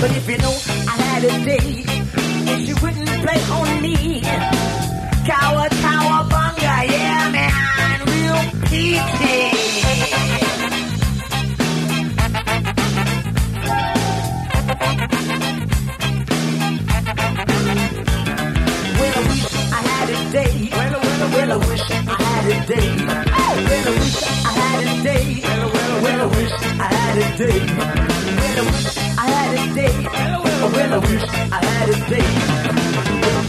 But if you know I had a date, and she wouldn't play on me. Cower, tower, bunga, yeah, man, real peachy. Well I wish I had a day, Well I, when I, wish I had a day, well I wish I had a day, Well I, when I, wish I had a day, when I wish day. When I wish I had a day.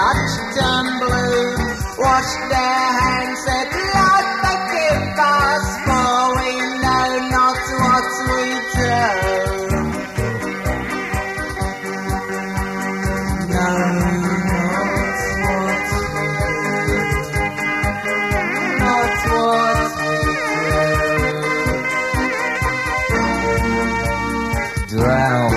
and blue washed their hands, said, Lord, us, for we know not what we do. No. Not what we do. Drown.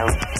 Thank.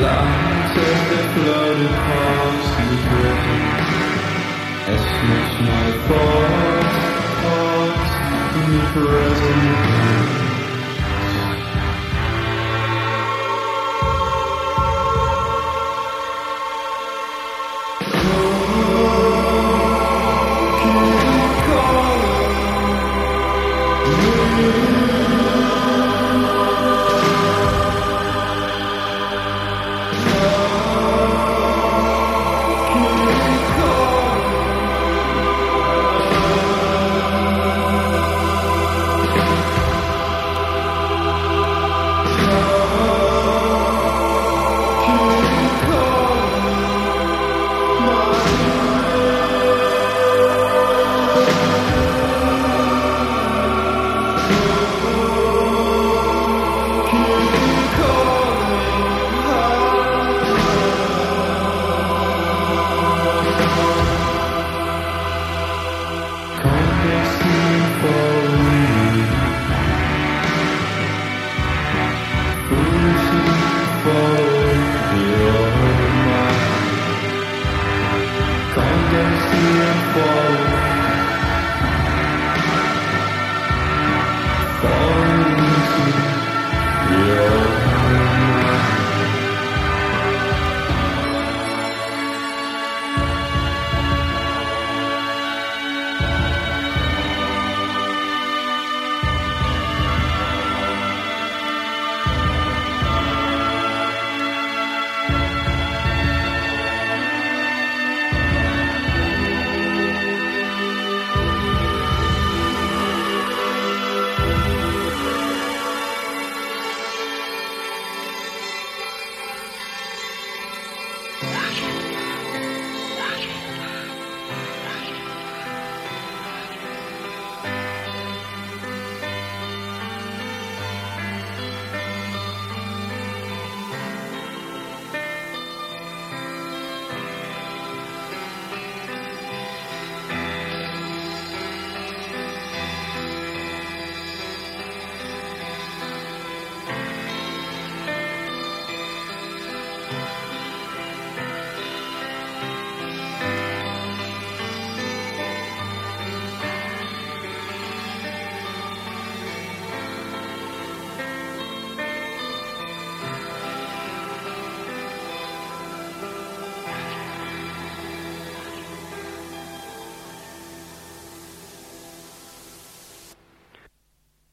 Lines as they float across the river. As much my falls, falls the present.